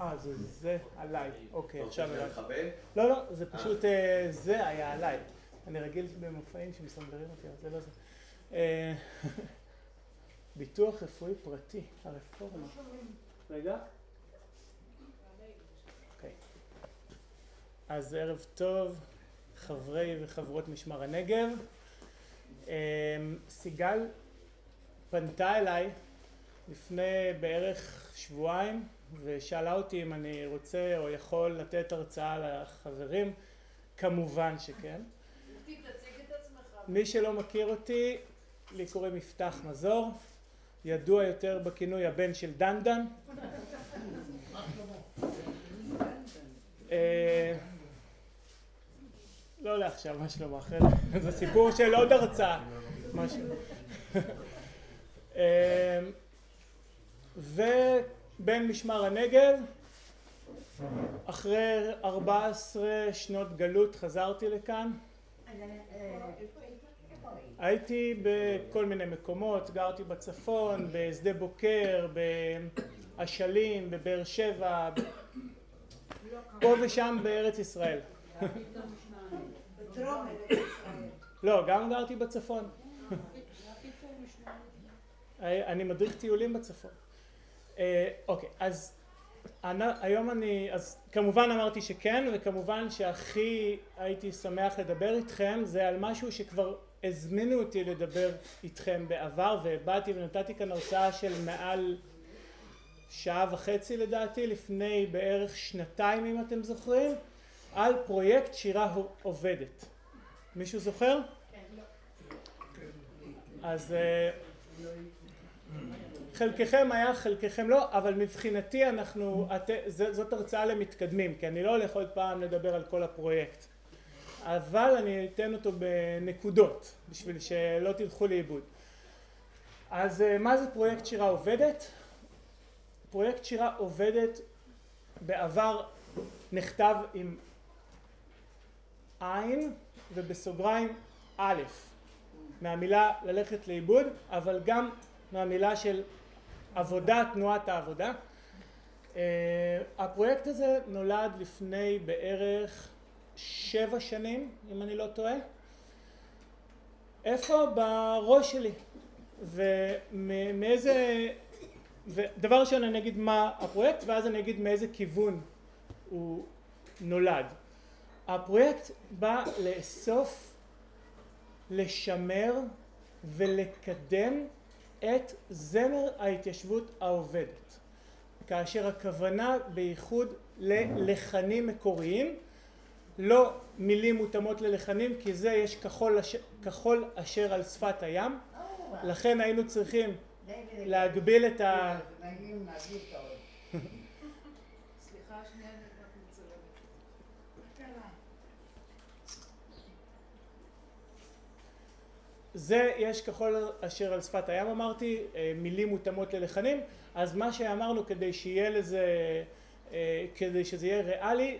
אה, זה זה עליי. אוקיי, עכשיו עליי. שנכבה? לא, לא, זה פשוט אה, זה היה עליי. אני רגיל במופעים שמסנדרים אותי, אבל זה לא זה. אה, ביטוח רפואי פרטי, הרפורמה. רגע. אוקיי. אז ערב טוב, חברי וחברות משמר הנגב. אה, סיגל פנתה אליי לפני בערך שבועיים ושאלה אותי אם אני רוצה או יכול לתת הרצאה לחברים, כמובן שכן. מי שלא מכיר אותי, לי קוראים יפתח מזור, ידוע יותר בכינוי הבן של דנדן. אה, לא לעכשיו, מה שלמה אחר, זה סיפור של עוד הרצאה, משהו. אה, ובן משמר הנגב, אחרי 14 שנות גלות חזרתי לכאן. הייתי בכל מיני מקומות, גרתי בצפון, בשדה בוקר, באשלים, בבאר שבע, פה ושם בארץ ישראל. לא, גם גרתי בצפון. אני מדריך טיולים בצפון. אה, אוקיי, אז היום אני, אז כמובן אמרתי שכן, וכמובן שהכי הייתי שמח לדבר איתכם זה על משהו שכבר הזמינו אותי לדבר איתכם בעבר, ובאתי ונתתי כאן הרצאה של מעל שעה וחצי לדעתי, לפני בערך שנתיים אם אתם זוכרים, על פרויקט שירה עובדת. מישהו זוכר? אז אה, חלקכם היה, חלקכם לא, אבל מבחינתי אנחנו, את, זאת הרצאה למתקדמים, כי אני לא הולך עוד פעם לדבר על כל הפרויקט. אבל אני אתן אותו בנקודות, בשביל שלא תלכו לאיבוד. אז אה, מה זה פרויקט שירה עובדת? פרויקט שירה עובדת בעבר נכתב עם עין ובסוגריים א', מהמילה ללכת לאיבוד, אבל גם מהמילה של עבודה, תנועת העבודה. Uh, הפרויקט הזה נולד לפני בערך שבע שנים, אם אני לא טועה. איפה? בראש שלי. ומאיזה... ודבר ראשון אני אגיד מה הפרויקט ואז אני אגיד מאיזה כיוון הוא נולד. הפרויקט בא לאסוף, לשמר ולקדם את זמר ההתיישבות העובדת. כאשר הכוונה בייחוד ללחנים מקוריים, לא מילים מותאמות ללחנים כי זה יש כחול, אש... כחול אשר על שפת הים, לכן היינו צריכים להגביל את ה... סליחה, שנייה, אני רק מצלמת. זה יש כחול אשר על שפת הים אמרתי, אה, מילים מותאמות ללחנים, אז מה שאמרנו כדי שיהיה לזה, אה, כדי שזה יהיה ריאלי,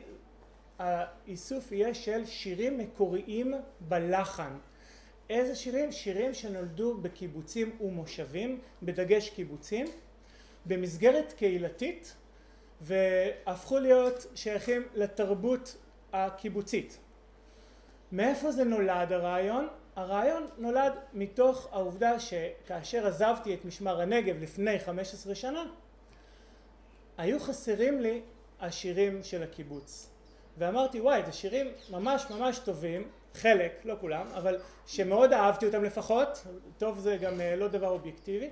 האיסוף יהיה של שירים מקוריים בלחן. איזה שירים? שירים שנולדו בקיבוצים ומושבים, בדגש קיבוצים, במסגרת קהילתית והפכו להיות שייכים לתרבות הקיבוצית. מאיפה זה נולד הרעיון? הרעיון נולד מתוך העובדה שכאשר עזבתי את משמר הנגב לפני 15 שנה, היו חסרים לי השירים של הקיבוץ. ואמרתי וואי זה שירים ממש ממש טובים, חלק, לא כולם, אבל שמאוד אהבתי אותם לפחות, טוב זה גם לא דבר אובייקטיבי,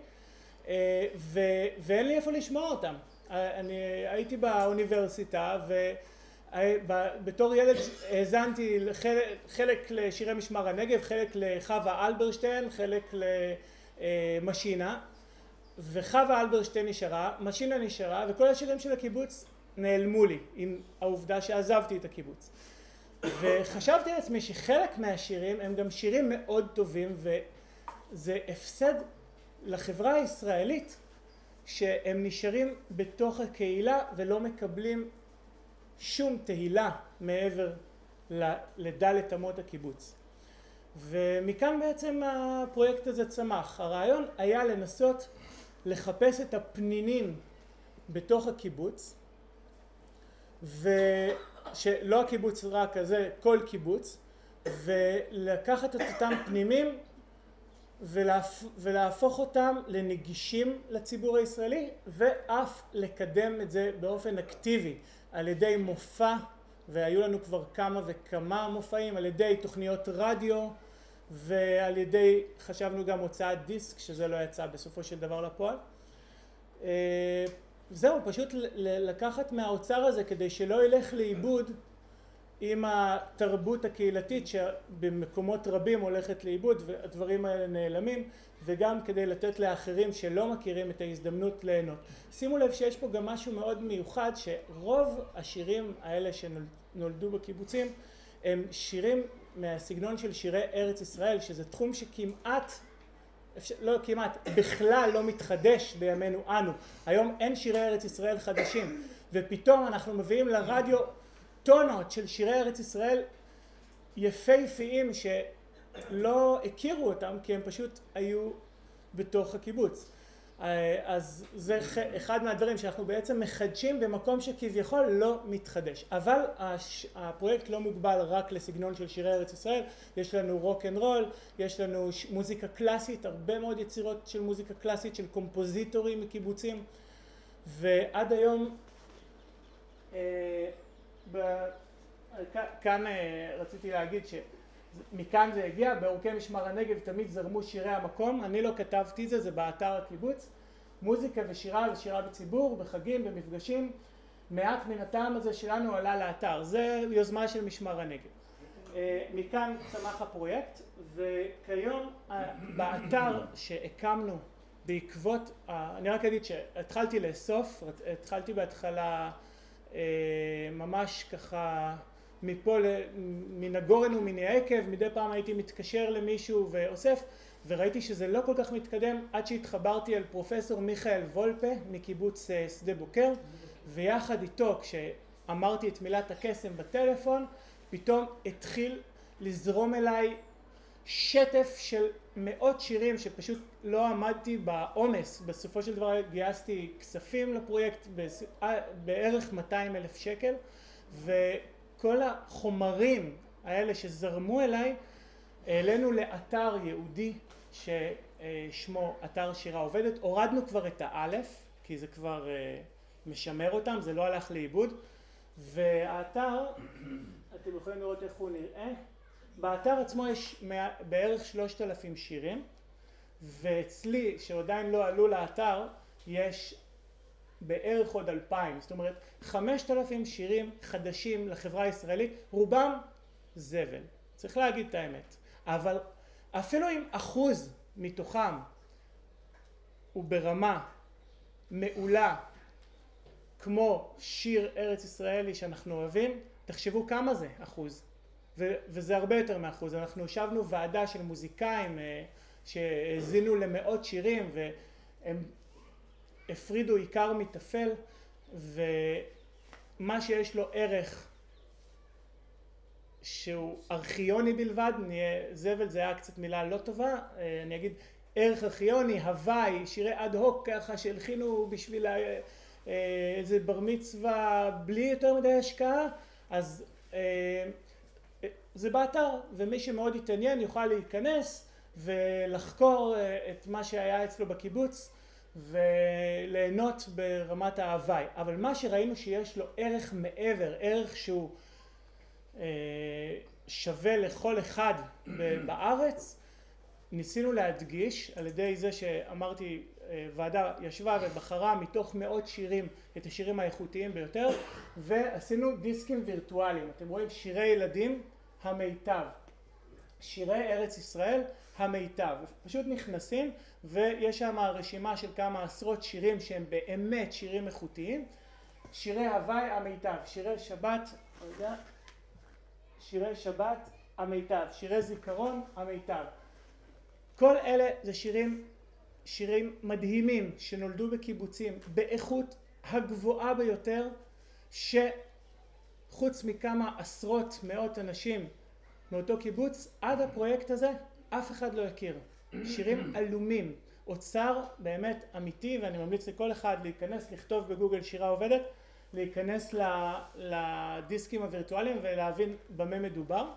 ו, ואין לי איפה לשמוע אותם. אני הייתי באוניברסיטה ו... בתור ילד האזנתי חלק, חלק לשירי משמר הנגב, חלק לחווה אלברשטיין, חלק למשינה וחווה אלברשטיין נשארה, משינה נשארה וכל השירים של הקיבוץ נעלמו לי עם העובדה שעזבתי את הקיבוץ. וחשבתי לעצמי שחלק מהשירים הם גם שירים מאוד טובים וזה הפסד לחברה הישראלית שהם נשארים בתוך הקהילה ולא מקבלים שום תהילה מעבר לדלת אמות הקיבוץ. ומכאן בעצם הפרויקט הזה צמח. הרעיון היה לנסות לחפש את הפנינים בתוך הקיבוץ ושלא הקיבוץ רק הזה, כל קיבוץ, ולקחת את אותם פנימים ולהפ... ולהפוך אותם לנגישים לציבור הישראלי ואף לקדם את זה באופן אקטיבי על ידי מופע והיו לנו כבר כמה וכמה מופעים על ידי תוכניות רדיו ועל ידי חשבנו גם הוצאת דיסק שזה לא יצא בסופו של דבר לפועל. אה, זהו פשוט לקחת מהאוצר הזה כדי שלא ילך לאיבוד עם התרבות הקהילתית שבמקומות רבים הולכת לאיבוד והדברים האלה נעלמים וגם כדי לתת לאחרים שלא מכירים את ההזדמנות ליהנות. שימו לב שיש פה גם משהו מאוד מיוחד שרוב השירים האלה שנולדו בקיבוצים הם שירים מהסגנון של שירי ארץ ישראל שזה תחום שכמעט לא כמעט בכלל לא מתחדש בימינו אנו היום אין שירי ארץ ישראל חדשים ופתאום אנחנו מביאים לרדיו טונות של שירי ארץ ישראל יפהפיים שלא הכירו אותם כי הם פשוט היו בתוך הקיבוץ. אז זה אחד מהדברים שאנחנו בעצם מחדשים במקום שכביכול לא מתחדש. אבל הפרויקט לא מוגבל רק לסגנון של שירי ארץ ישראל. יש לנו רוק אנד רול יש לנו מוזיקה קלאסית הרבה מאוד יצירות של מוזיקה קלאסית של קומפוזיטורים מקיבוצים. ועד היום אה, כאן אה, רציתי להגיד שמכאן זה הגיע, בעורקי משמר הנגב תמיד זרמו שירי המקום, אני לא כתבתי זה, זה באתר הקיבוץ, מוזיקה ושירה זה שירה בציבור, בחגים, במפגשים, מעט מן הטעם הזה שלנו עלה לאתר, זה יוזמה של משמר הנגב. אה, מכאן צמח הפרויקט וכיום אה, באתר שהקמנו בעקבות, אני רק אגיד שהתחלתי לאסוף, התחלתי בהתחלה ממש ככה מפה, מן הגורן ומן העקב, מדי פעם הייתי מתקשר למישהו ואוסף וראיתי שזה לא כל כך מתקדם עד שהתחברתי אל פרופסור מיכאל וולפה מקיבוץ אה, שדה בוקר ויחד איתו כשאמרתי את מילת הקסם בטלפון פתאום התחיל לזרום אליי שטף של מאות שירים שפשוט לא עמדתי בעומס בסופו של דבר גייסתי כספים לפרויקט אה, בערך 200 אלף שקל וכל החומרים האלה שזרמו אליי העלינו לאתר ייעודי ששמו אתר שירה עובדת. הורדנו כבר את האלף כי זה כבר אה, משמר אותם זה לא הלך לאיבוד. והאתר אתם יכולים לראות איך הוא נראה באתר עצמו יש בערך שלושת אלפים שירים ואצלי שעדיין לא עלו לאתר יש בערך עוד אלפיים. זאת אומרת חמשת אלפים שירים חדשים לחברה הישראלית רובם זבל. צריך להגיד את האמת. אבל אפילו אם אחוז מתוכם הוא ברמה מעולה כמו שיר ארץ ישראלי שאנחנו אוהבים תחשבו כמה זה אחוז וזה הרבה יותר מאחוז. אנחנו ישבנו ועדה של מוזיקאים אה, שהאזינו למאות שירים והם הפרידו עיקר מטפל ומה שיש לו ערך שהוא ארכיוני בלבד, נהיה, זבל זה היה קצת מילה לא טובה, אה, אני אגיד ערך ארכיוני, הוואי, שירי אד הוק ככה שהלחינו בשביל אה, איזה בר מצווה בלי יותר מדי השקעה, אז זה באתר ומי שמאוד יתעניין יוכל להיכנס ולחקור אה, את מה שהיה אצלו בקיבוץ וליהנות ברמת ההוואי. אבל מה שראינו שיש לו ערך מעבר ערך שהוא אה, שווה לכל אחד בארץ ניסינו להדגיש על ידי זה שאמרתי אה, ועדה ישבה ובחרה מתוך מאות שירים את השירים האיכותיים ביותר ועשינו דיסקים וירטואליים. אתם רואים שירי ילדים המיטב. שירי ארץ ישראל המיטב. פשוט נכנסים ויש שם רשימה של כמה עשרות שירים שהם באמת שירים איכותיים. שירי הוואי המיטב, שירי שבת, רגע, שירי שבת המיטב, שירי זיכרון המיטב. כל אלה זה שירים, שירים מדהימים שנולדו בקיבוצים באיכות הגבוהה ביותר ש... חוץ מכמה עשרות מאות אנשים מאותו קיבוץ עד הפרויקט הזה אף אחד לא הכיר. שירים עלומים. אוצר באמת אמיתי ואני ממליץ לכל אחד להיכנס לכתוב בגוגל שירה עובדת להיכנס לדיסקים הווירטואליים ולהבין במה מדובר.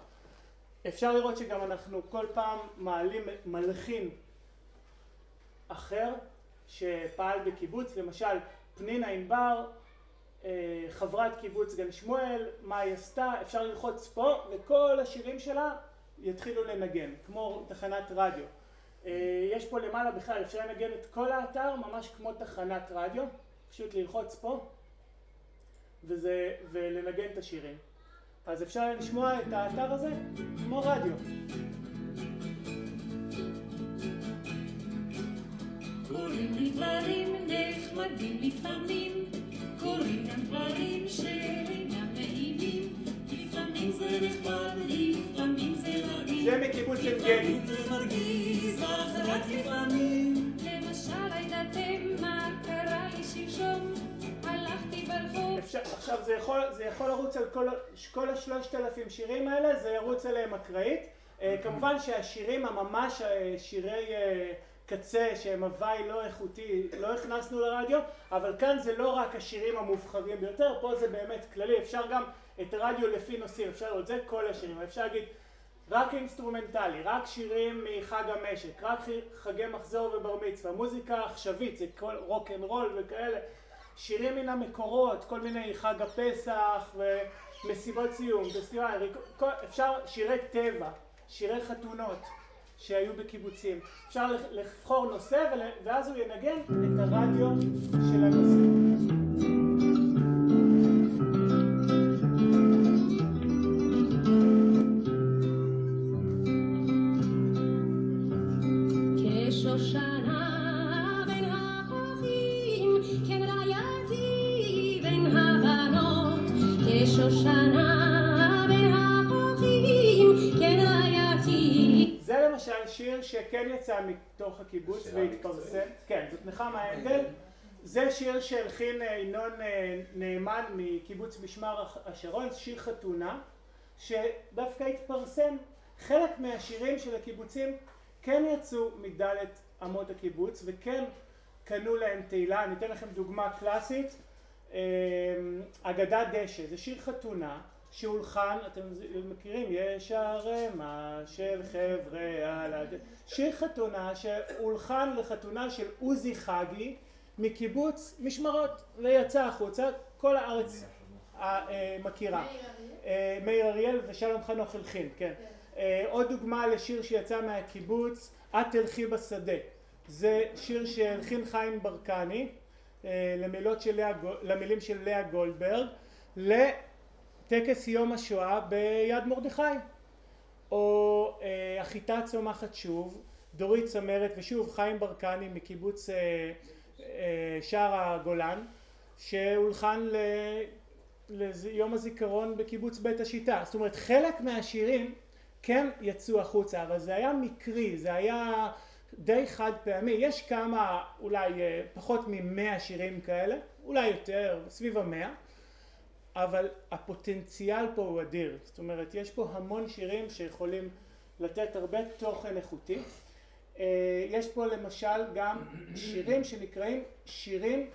אפשר לראות שגם אנחנו כל פעם מעלים מלחין אחר שפעל בקיבוץ, למשל פנינה ענבר, חברת קיבוץ גן שמואל, מה היא עשתה, אפשר ללחוץ פה וכל השירים שלה יתחילו לנגן, כמו תחנת רדיו. אה, יש פה למעלה בכלל, אפשר לנגן את כל האתר ממש כמו תחנת רדיו, פשוט ללחוץ פה וזה, ולנגן את השירים. אז אפשר לשמוע את האתר הזה כמו רדיו. קוראים לי דברים נחמדים לפעמים, קוראים גם דברים שאינם נעימים, לפעמים זה נחמד, לפעמים זה רגיל, זה מקיבוץ מרגיז, אך רק לפעמים. למשל, מה קרה לי שלשום? אפשר, עכשיו זה יכול, זה יכול לרוץ על כל, כל השלושת אלפים שירים האלה, זה ירוץ עליהם אקראית. אה, כמובן שהשירים הממש אה, שירי אה, קצה שהם הוואי לא איכותי, לא הכנסנו לרדיו, אבל כאן זה לא רק השירים המובחרים ביותר, פה זה באמת כללי, אפשר גם את הרדיו לפי נושאים, אפשר לראות, זה כל השירים, אפשר להגיד רק אינסטרומנטלי, רק שירים מחג המשק, רק חגי מחזור ובר מצווה, מוזיקה עכשווית, זה כל רוק אנד רול וכאלה, שירים מן המקורות, כל מיני חג הפסח ומסיבות סיום, פסטיבל, אפשר שירי טבע, שירי חתונות שהיו בקיבוצים, אפשר לבחור נושא ואז הוא ינגן את הרדיו של הנושא. שכן יצא מתוך הקיבוץ והתפרסם, כן, זאת נחמה הנדל, זה שיר שהלחין אה, ינון אה, נאמן מקיבוץ משמר השרון, שיר חתונה, שדווקא התפרסם. חלק מהשירים של הקיבוצים כן יצאו מדלת אמות הקיבוץ וכן קנו להם תהילה, אני אתן לכם דוגמה קלאסית, אה, אגדת דשא, זה שיר חתונה שהולחן, אתם מכירים, יש ערמה של חבר'ה על הד... שיר חתונה שהולחן לחתונה של עוזי חגי מקיבוץ משמרות ויצא החוצה, כל הארץ אה, מכירה. מאיר אריאל אה, ושלום חנוך הלחין, כן. אה, עוד דוגמה לשיר שיצא מהקיבוץ, את תלכי בשדה. זה שיר שהלחין חיים ברקני למילים של לאה גולדברג. טקס יום השואה ביד מרדכי. או אה, החיטה צומחת שוב דורית צמרת ושוב חיים ברקני מקיבוץ אה, אה, שער הגולן שהולחן ל, ליום הזיכרון בקיבוץ בית השיטה. זאת אומרת חלק מהשירים כן יצאו החוצה אבל זה היה מקרי זה היה די חד פעמי. יש כמה אולי פחות ממאה שירים כאלה אולי יותר סביב המאה אבל הפוטנציאל פה הוא אדיר, זאת אומרת יש פה המון שירים שיכולים לתת הרבה תוכן איכותי. אה, יש פה למשל גם שירים שנקראים שירים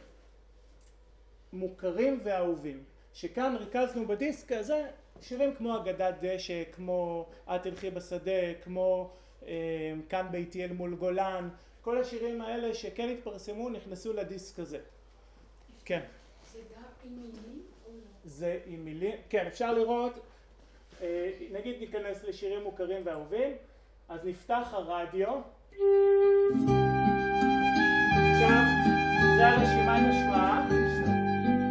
מוכרים ואהובים, שכאן ריכזנו בדיסק הזה שירים כמו אגדת דשא, כמו את תלכי בשדה, כמו אה, כאן ביתי אל מול גולן, כל השירים האלה שכן התפרסמו נכנסו לדיסק הזה. כן. זה גם עם מילים? זה עם מילים, כן אפשר לראות, אה, נגיד ניכנס לשירים מוכרים ואהובים, אז נפתח הרדיו, עכשיו זה הרשימה נשמעה,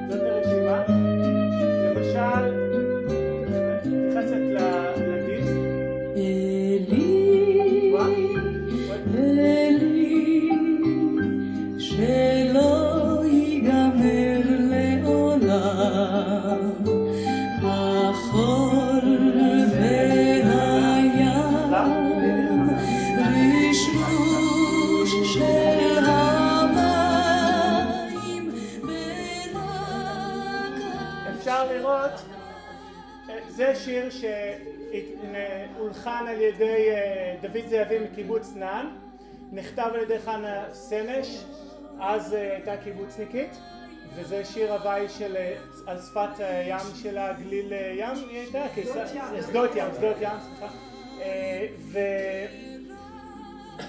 זאת הרשימה, למשל זה שיר שהולחן על ידי אה, דוד זאבי מקיבוץ נען, נכתב על ידי חנה סנש, אז אה, הייתה קיבוצניקית, וזה שיר הוואי של על שפת הים של הגליל ים היא הייתה? שדות ים, שדות ים, סליחה.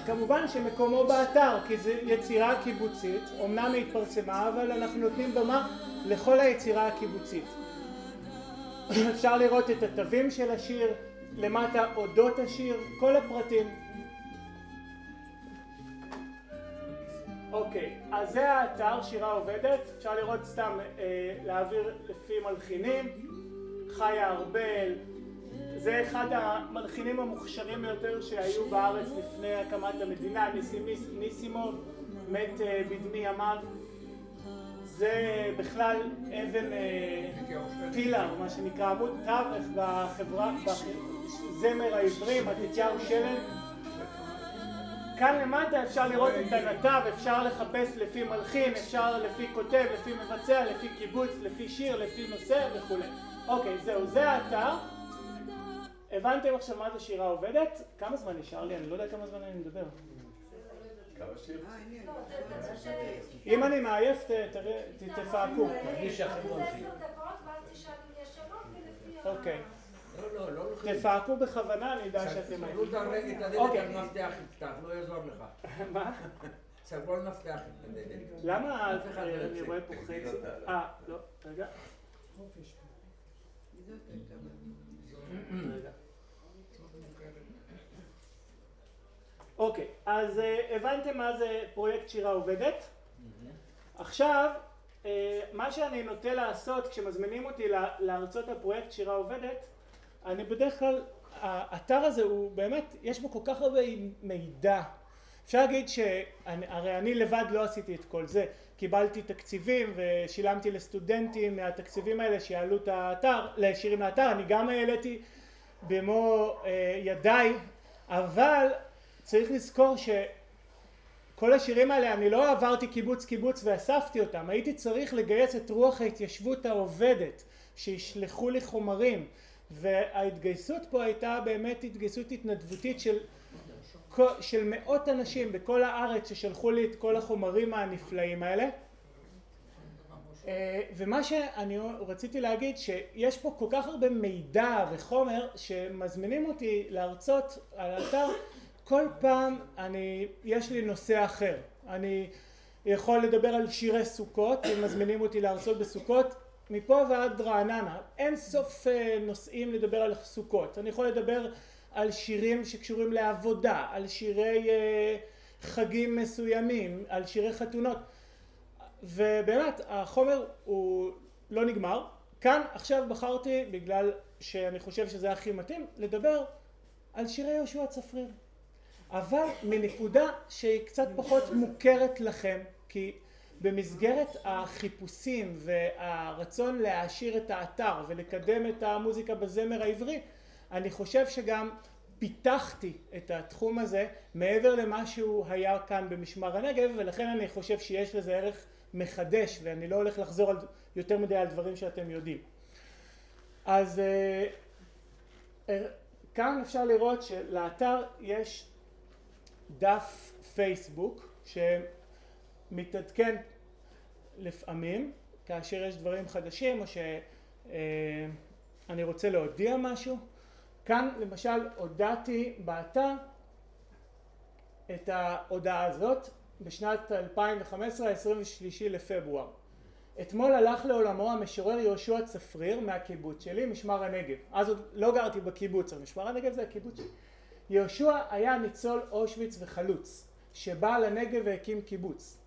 וכמובן שמקומו באתר כי זו יצירה קיבוצית, אמנם היא התפרסמה אבל אנחנו נותנים במה לכל היצירה הקיבוצית. אפשר לראות את התווים של השיר, למטה אודות השיר, כל הפרטים. אוקיי, אז זה האתר שירה עובדת, אפשר לראות סתם אה, להעביר לפי מלחינים, חיה ארבל, זה אחד המלחינים המוכשרים ביותר שהיו בארץ לפני הקמת המדינה, ניסים ניסימו מת אה, בדמי ימיו זה בכלל אבן אה, פילר, מה שנקרא עמוד תווך בחברה, בזמר העברי, מתתיהו שלם. כאן למטה אפשר לראות את הנתב, אפשר לחפש לפי מלחין, אפשר לפי כותב, לפי מבצע, לפי קיבוץ, לפי שיר, לפי נושא וכולי. אוקיי, זהו, זה האתר. הבנתם עכשיו מה זה שירה עובדת? כמה זמן נשאר לי? אני לא יודע כמה זמן אני מדבר. אם אני מעייף, תפעקו. אוקיי. תפעקו בכוונה, אני יודע שאתם. סגרו את הדלת על מפתח יפתח, לא יעזור לך. מה? סגרו על מפתח את הדלת. למה אני רואה פה חצי? אה, לא, רגע. רגע. אוקיי, אז uh, הבנתם מה זה פרויקט שירה עובדת? עכשיו, uh, מה שאני נוטה לעשות כשמזמינים אותי להרצות על פרויקט שירה עובדת, אני בדרך כלל, האתר הזה הוא באמת, יש בו כל כך הרבה מידע. אפשר להגיד שהרי אני לבד לא עשיתי את כל זה, קיבלתי תקציבים ושילמתי לסטודנטים מהתקציבים האלה שיעלו את האתר, לשירים לאתר, אני גם העליתי במו uh, ידיי, אבל צריך לזכור שכל השירים האלה אני לא עברתי קיבוץ קיבוץ ואספתי אותם. הייתי צריך לגייס את רוח ההתיישבות העובדת שישלחו לי חומרים. וההתגייסות פה הייתה באמת התגייסות התנדבותית של, של מאות אנשים בכל הארץ ששלחו לי את כל החומרים הנפלאים האלה. אה, ומה שאני רציתי להגיד שיש פה כל כך הרבה מידע וחומר שמזמינים אותי להרצות על האתר כל פעם אני, יש לי נושא אחר. אני יכול לדבר על שירי סוכות, אם מזמינים אותי להרצות בסוכות, מפה ועד רעננה. אין סוף אה, נושאים לדבר על סוכות. אני יכול לדבר על שירים שקשורים לעבודה, על שירי אה, חגים מסוימים, על שירי חתונות. ובאמת, החומר הוא לא נגמר. כאן עכשיו בחרתי, בגלל שאני חושב שזה הכי מתאים, לדבר על שירי יהושע צפריר. אבל מנקודה שהיא קצת פחות מוכרת לכם כי במסגרת החיפושים והרצון להעשיר את האתר ולקדם את המוזיקה בזמר העברי אני חושב שגם פיתחתי את התחום הזה מעבר למה שהוא היה כאן במשמר הנגב ולכן אני חושב שיש לזה ערך מחדש ואני לא הולך לחזור על יותר מדי על דברים שאתם יודעים. אז אה, אה, כאן אפשר לראות שלאתר יש דף פייסבוק שמתעדכן לפעמים כאשר יש דברים חדשים או שאני רוצה להודיע משהו. כאן למשל הודעתי באתר את ההודעה הזאת בשנת 2015 23 לפברואר. אתמול הלך לעולמו המשורר יהושע צפריר מהקיבוץ שלי משמר הנגב. אז עוד לא גרתי בקיבוץ אבל משמר הנגב זה הקיבוץ שלי יהושע היה ניצול אושוויץ וחלוץ שבא לנגב והקים קיבוץ.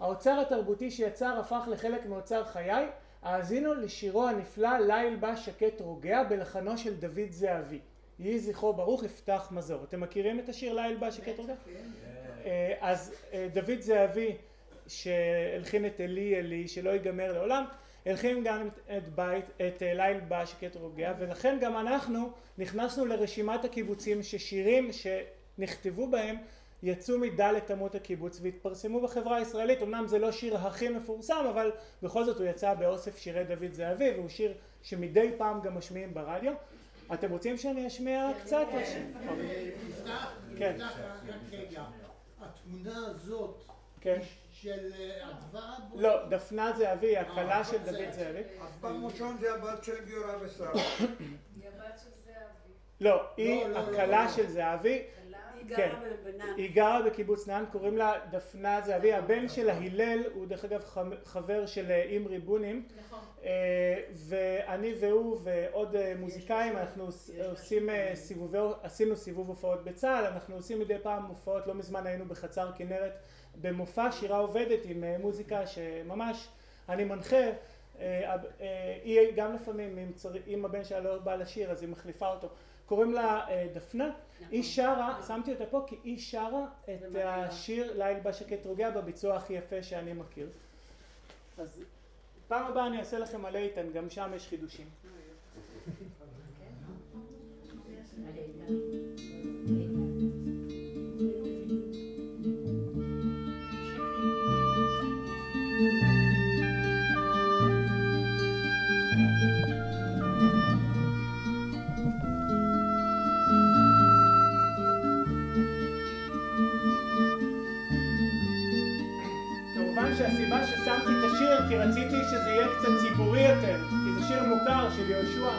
האוצר התרבותי שיצר הפך לחלק מאוצר חיי האזינו לשירו הנפלא ליל בא שקט רוגע בלחנו של דוד זהבי יהי זכרו ברוך יפתח מזור אתם מכירים את השיר ליל בא שקט רוגע? אה, אז אה, דוד זהבי שהלחין את אלי אלי שלא ייגמר לעולם הלחין גם את בית, את אה, ליל בא שקט רוגע ולכן גם אנחנו נכנסנו לרשימת הקיבוצים ששירים שנכתבו בהם יצאו מדלת אמות הקיבוץ והתפרסמו בחברה הישראלית. אמנם זה לא שיר הכי מפורסם אבל בכל זאת הוא יצא באוסף שירי דוד זהבי והוא שיר שמדי פעם גם משמיעים ברדיו. אתם רוצים שאני אשמיע קצת? יפתח, יפתח רק רגע. התמונה הזאת כן של אה, אדווה? לא, דפנה זהבי, הכלה של זה- דוד פעם ראשון זה הבת של גיורא ושרה. היא הבת של זהבי. לא, היא לא, לא, לא, הכלה. של זהבי, כן. היא גרה בקיבוץ נען, קוראים לה דפנה זהבי, הבן שלה הלל הוא דרך אגב חבר של אה, אימרי בונים, נכון. אה, ואני והוא ועוד אה, מוזיקאים אנחנו עוש- עושים אה, סיבובי, עשינו סיבוב הופעות בצה"ל, אנחנו עושים מדי פעם הופעות, לא מזמן היינו בחצר כנרת במופע שירה עובדת עם אה, מוזיקה שממש אני מנחה, אה, אה, היא גם לפעמים אם, צר... אם הבן שלה לא בא לשיר אז היא מחליפה אותו, קוראים לה דפנה, היא שרה, שמתי אותה פה כי היא שרה את. השיר ליל בשקט רוגע בביצוע הכי יפה שאני מכיר. אז פעם הבאה אני אעשה לכם על איתן, גם שם יש חידושים. כי רציתי שזה יהיה קצת ציבורי יותר, כי זה שיר מוכר של יהושע.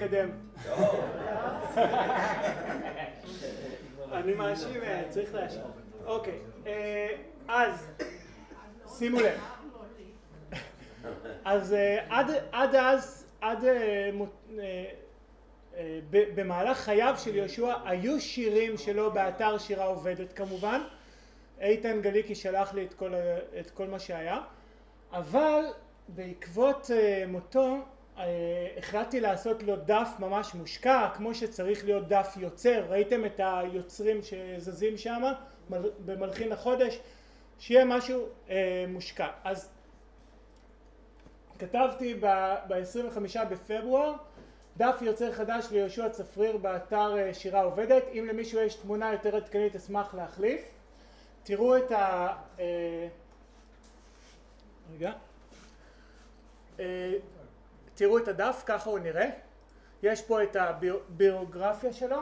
להתקדם. אני מאשים, אה, צריך להאשים. אוקיי, אה, אז שימו לב. אז אה, עד, אז, עד במהלך חייו של יהושע היו שירים שלו באתר שירה עובדת כמובן. איתן גליקי שלח לי את כל, את כל מה שהיה. אבל בעקבות מותו החלטתי לעשות לו דף ממש מושקע כמו שצריך להיות דף יוצר. ראיתם את היוצרים שזזים שם במלחין החודש? שיהיה משהו אה, מושקע. אז כתבתי ב-25 בפברואר דף יוצר חדש ליהושע צפריר באתר אה, שירה עובדת. אם למישהו יש תמונה יותר עדכנית אשמח להחליף. תראו את ה... אה, רגע. אה, תראו את הדף, ככה הוא נראה. יש פה את הביוגרפיה שלו,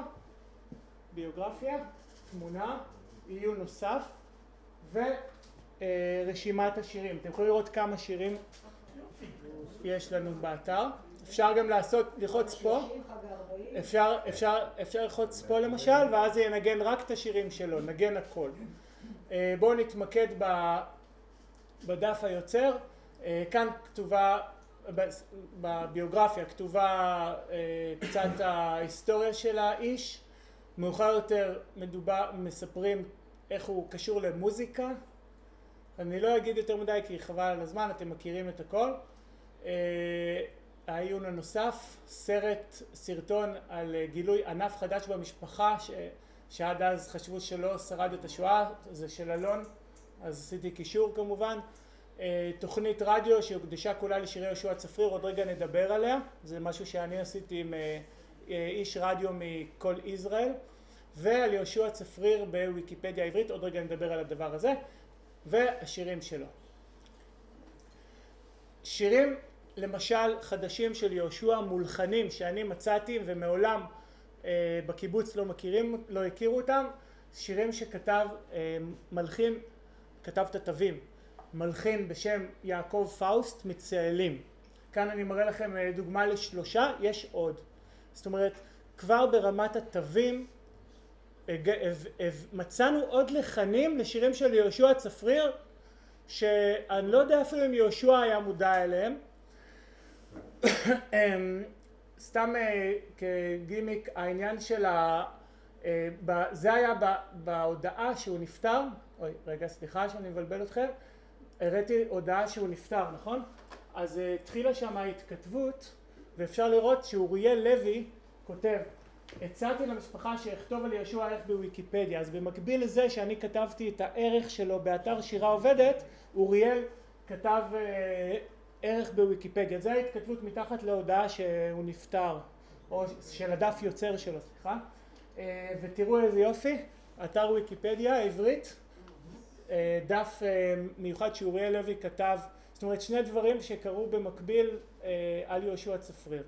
ביוגרפיה, תמונה, עיון נוסף, ורשימת השירים. אתם יכולים לראות כמה שירים יש לנו באתר. אפשר גם לעשות, ללחוץ פה, אפשר, אפשר, אפשר ללחוץ פה למשל, ואז זה ינגן רק את השירים שלו, נגן הכל. אה, בואו נתמקד. בדף היוצר, אה, כאן כתובה, בביוגרפיה כתובה אה, קצת ההיסטוריה של האיש, מאוחר יותר מדובר, מספרים איך הוא קשור למוזיקה, אני לא אגיד יותר מדי כי חבל על הזמן, אתם מכירים את הכל. אה, העיון הנוסף, סרט, סרטון על אה, גילוי ענף חדש במשפחה ש, שעד אז חשבו שלא שרד את השואה, זה של אלון, אז עשיתי קישור כמובן. אה, תוכנית רדיו שהוקדשה כולה לשירי יהושע צפריר, עוד רגע נדבר עליה, זה משהו שאני עשיתי עם אה, אה, איש רדיו מכל ישראל, ועל יהושע צפריר בוויקיפדיה העברית, עוד רגע נדבר על הדבר הזה, והשירים שלו. שירים למשל חדשים של יהושע מולחנים שאני מצאתי ומעולם אה, בקיבוץ לא מכירים, לא הכירו אותם, שירים שכתב אה, מלחין, כתב את התווים, מלחין בשם יעקב פאוסט מצאלים. כאן אני מראה לכם אה, דוגמה לשלושה, יש עוד. זאת אומרת, כבר ברמת התווים מצאנו עוד לחנים לשירים של יהושע צפריר שאני לא יודע אפילו אם יהושע היה מודע אליהם אמ, סתם אה, כגימיק העניין של ה... אה, זה היה בהודעה שהוא נפטר אוי רגע סליחה שאני מבלבל אתכם הראיתי הודעה שהוא נפטר נכון? אז אה, התחילה שם ההתכתבות ואפשר לראות שאוריאל לוי כותב הצעתי למשפחה שאכתוב על יהושע ערך בוויקיפדיה אז במקביל לזה שאני כתבתי את הערך שלו באתר שירה עובדת אוריאל כתב אה, ערך בוויקיפדיה. זה ההתכתבות מתחת להודעה שהוא נפטר או של הדף יוצר שלו סליחה. אה, ותראו איזה יופי אתר ויקיפדיה העברית אה, דף אה, מיוחד שאוריאל לוי כתב. זאת אומרת שני דברים שקרו במקביל אה, על יהושע צפריר.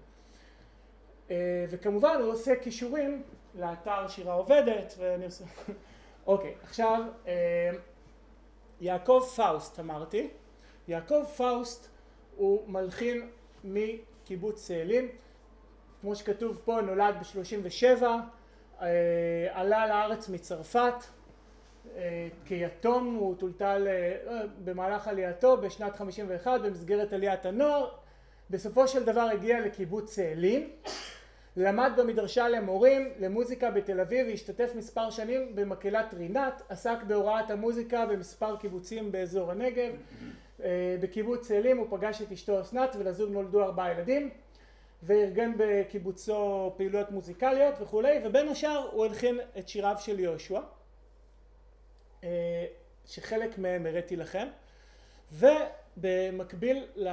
אה, וכמובן הוא עושה קישורים לאתר שירה עובדת ואני עושה אוקיי עכשיו אה, יעקב פאוסט אמרתי. יעקב פאוסט הוא מלחין מקיבוץ צאלים כמו שכתוב פה נולד ב-37 עלה לארץ מצרפת. אה, כיתום הוא טולטל אה, במהלך עלייתו בשנת 51 במסגרת עליית הנוער. בסופו של דבר הגיע לקיבוץ צאלים למד במדרשה למורים למוזיקה בתל אביב והשתתף מספר שנים במקהלת רינת עסק בהוראת המוזיקה במספר קיבוצים באזור הנגב. אה, בקיבוץ צאלים הוא פגש את אשתו אסנת ולזוג נולדו ארבעה ילדים וארגן בקיבוצו פעילויות מוזיקליות וכולי ובין השאר הוא הלחין את שיריו של יהושע. אה, שחלק מהם הראיתי לכם. ובמקביל ל...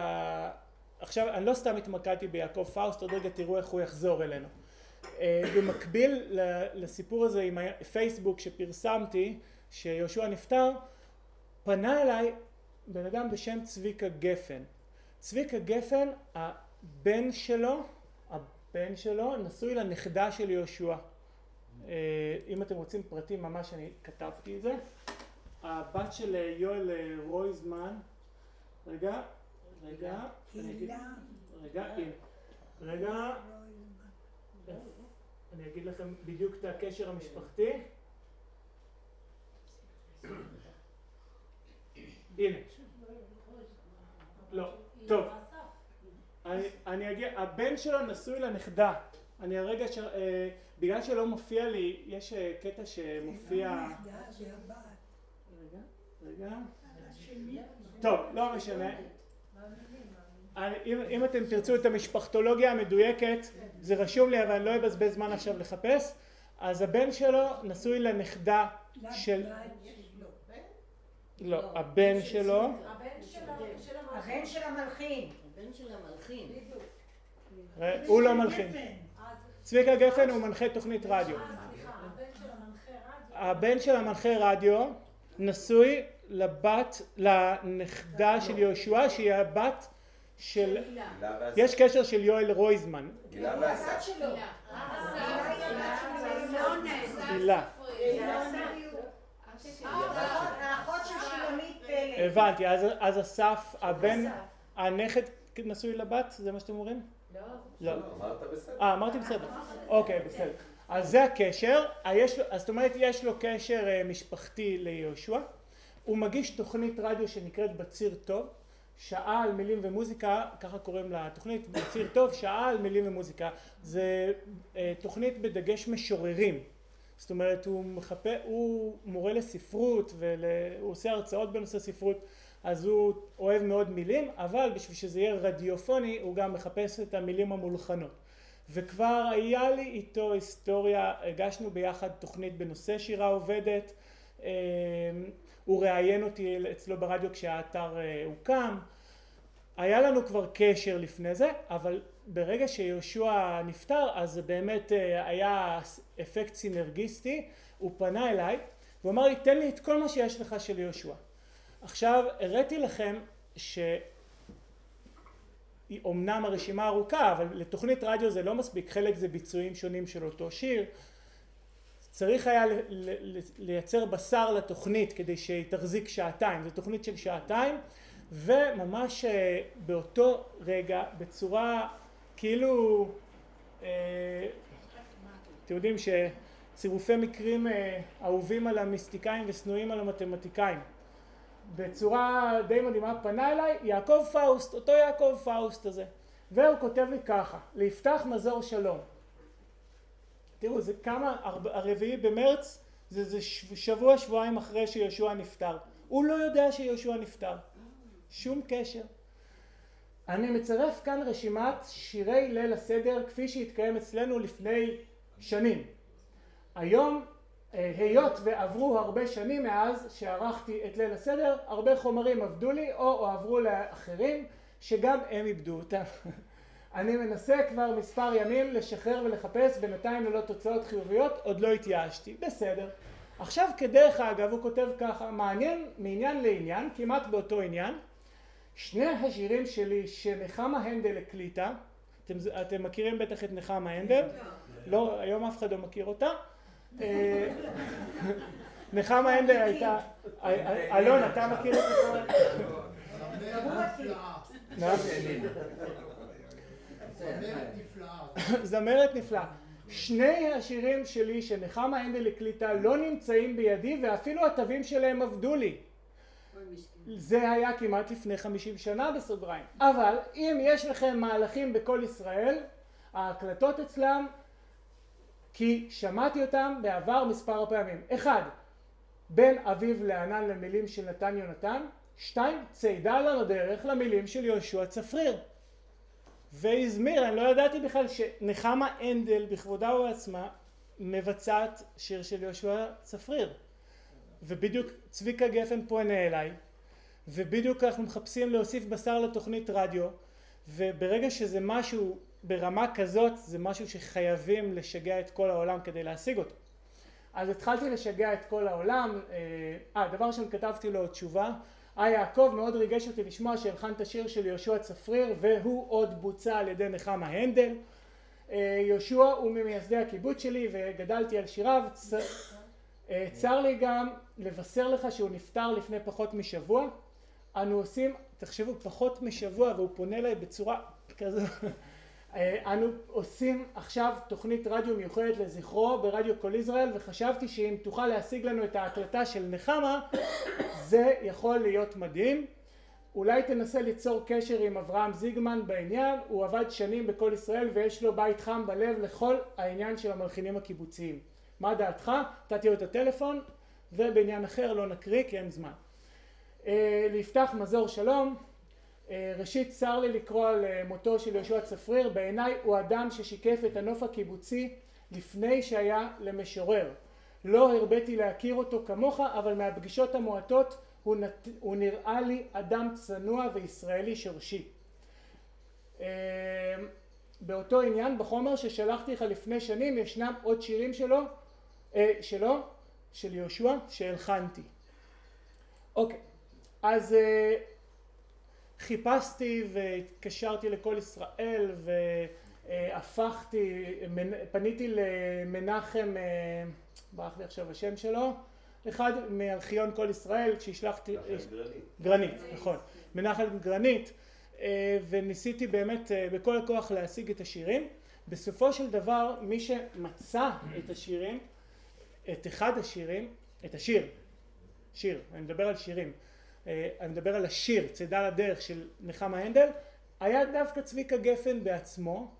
עכשיו אני לא סתם התמקדתי ביעקב פאוסט עוד רגע תראו איך הוא יחזור אלינו. אה, במקביל לסיפור הזה עם הפייסבוק שפרסמתי שיהושע נפטר פנה אליי בן אדם בשם צביקה גפן. צביקה גפן הבן שלו הבן שלו נשוי לנכדה של יהושע. אה, אם אתם רוצים פרטים ממש אני כתבתי את זה. הבת של יואל רויזמן. רגע רגע אני אגיד רגע הנה. רגע. אני אגיד לכם בדיוק את הקשר המשפחתי. הנה. לא טוב. אני, אני אגיע הבן שלו נשוי לנכדה אני הרגע ש... אה, בגלל שלא מופיע לי יש אה, קטע שמופיע רגע רגע טוב לא משנה אם, אם אתם תרצו את המשפחתולוגיה המדויקת זה רשום לי אבל אני לא אבזבז זמן עכשיו לחפש אז הבן שלו נשוי לנכדה של לא הבן שלו הבן של ה- של המלכות. הבן של המלחין. הבן של המלחין. בדיוק. אה, הוא לא מלחין צביקה גפן הוא מנחה תוכנית רדיו. אה, סליחה, הבן של המנחה רדיו. הבן של המנחה רדיו נשוי לבת לנכדה של יהושע שהיא הבת של יש קשר של יואל רויזמן. הילה שולמית פלד. הבנתי אז אסף הבן הנכד נשוי לבת? זה מה שאתם אומרים? לא. אמרת בסדר. אה אמרתי בסדר. אוקיי בסדר. אז זה הקשר. היש, לו- אז זאת אומרת יש לו קשר אה, משפחתי ליהושע. הוא מגיש תוכנית רדיו שנקראת בציר טוב שעה על מילים ומוזיקה ככה קוראים לתוכנית בציר טוב שעה על מילים ומוזיקה. זה אה, תוכנית בדגש משוררים. זאת אומרת הוא מחפה הוא מורה לספרות והוא עושה הרצאות בנושא ספרות אז הוא אוהב מאוד מילים אבל בשביל שזה יהיה רדיופוני הוא גם מחפש את המילים המולחנות. וכבר היה לי איתו היסטוריה הגשנו ביחד תוכנית בנושא שירה עובדת אה, הוא ראיין אותי אצלו ברדיו כשהאתר אה, הוקם. היה לנו כבר קשר לפני זה אבל ברגע שיהושע נפטר אז זה באמת אה, היה אפקט סינרגיסטי. הוא פנה אליי והוא אמר לי תן לי את כל מה שיש לך של יהושע עכשיו הראיתי לכם ש... אומנם הרשימה ארוכה אבל לתוכנית רדיו זה לא מספיק. חלק זה ביצועים שונים של אותו שיר. צריך היה לייצר בשר לתוכנית כדי שהיא תחזיק שעתיים. זו תוכנית של שעתיים וממש באותו רגע בצורה כאילו אתם יודעים שצירופי מקרים אהובים על המיסטיקאים ושנואים על המתמטיקאים בצורה די מדהימה פנה אליי יעקב פאוסט אותו יעקב פאוסט הזה. והוא כותב לי ככה ליפתח מזור שלום תראו זה כמה הרביעי במרץ זה, זה שבוע שבועיים אחרי שיהושע נפטר. הוא לא יודע שיהושע נפטר. שום קשר. אני מצרף כאן רשימת שירי ליל הסדר כפי שהתקיים אצלנו לפני שנים. היום היות ועברו הרבה שנים מאז שערכתי את ליל הסדר הרבה חומרים עבדו לי או הועברו לאחרים שגם הם איבדו אותם. אני מנסה כבר מספר ימים לשחרר ולחפש בינתיים ללא תוצאות חיוביות עוד לא התייאשתי. בסדר. עכשיו כדרך אגב הוא כותב ככה מעניין מעניין לעניין כמעט באותו עניין. שני השירים שלי שנחמה הנדל הקליטה אתם, אתם מכירים בטח את נחמה הנדל? לא היום אף אחד לא מכיר אותה נחמה הנדל הייתה אלון אתה מכיר את זה? זמרת נפלאה. שני השירים שלי שנחמה הנדל הקליטה לא נמצאים בידי ואפילו התווים שלהם עבדו לי. זה היה כמעט לפני חמישים שנה בסוגריים. אבל אם יש לכם מהלכים בכל ישראל ההקלטות אצלם כי שמעתי אותם בעבר מספר פעמים. אחד בין אביב לענן למילים של נתן יונתן. שתיים צידה לנו דרך למילים של יהושע צפריר. והזמיר אני לא ידעתי בכלל שנחמה הנדל בכבודה ובעצמה מבצעת שיר של יהושע צפריר. ובדיוק צביקה גפן פונה אליי ובדיוק אנחנו מחפשים להוסיף בשר לתוכנית רדיו וברגע שזה משהו ברמה כזאת זה משהו שחייבים לשגע את כל העולם כדי להשיג אותו. אז התחלתי לשגע את כל העולם אה דבר ראשון כתבתי לו תשובה. אה יעקב מאוד ריגש אותי לשמוע שהלחנת שיר של יהושע צפריר והוא עוד בוצע על ידי נחמה הנדל. יהושע הוא ממייסדי הקיבוץ שלי וגדלתי על שיריו. צר לי גם לבשר לך שהוא נפטר לפני פחות משבוע. אנו עושים תחשבו פחות משבוע והוא פונה אליי בצורה כזו אנו עושים עכשיו תוכנית רדיו מיוחדת לזכרו ברדיו כל ישראל וחשבתי שאם תוכל להשיג לנו את ההקלטה של נחמה זה יכול להיות מדהים. אולי תנסה ליצור קשר עם אברהם זיגמן בעניין. הוא עבד שנים בכל ישראל ויש לו בית חם בלב לכל העניין של המלחינים הקיבוציים. מה דעתך? נתתי לו את הטלפון ובעניין אחר לא נקריא כי אין זמן. ליפתח מזור שלום ראשית צר לי לקרוא על מותו של יהושע צפריר. בעיניי הוא אדם ששיקף את הנוף הקיבוצי לפני שהיה למשורר. לא הרביתי להכיר אותו כמוך אבל מהפגישות המועטות הוא, נת... הוא נראה לי אדם צנוע וישראלי שורשי. באותו עניין בחומר ששלחתי לך לפני שנים ישנם עוד שירים שלו שלו של יהושע שהלחנתי. אוקיי אז חיפשתי והתקשרתי לכל ישראל והפכתי פניתי למנחם ברח לי עכשיו השם שלו אחד מארכיון כל ישראל כשהשלחתי גרנית. נכון. מנחם גרנית וניסיתי באמת בכל הכוח להשיג את השירים. בסופו של דבר מי שמצא את השירים את אחד השירים את השיר. שיר אני מדבר על שירים אני מדבר על השיר צידה לדרך של נחמה הנדל היה דווקא צביקה גפן בעצמו.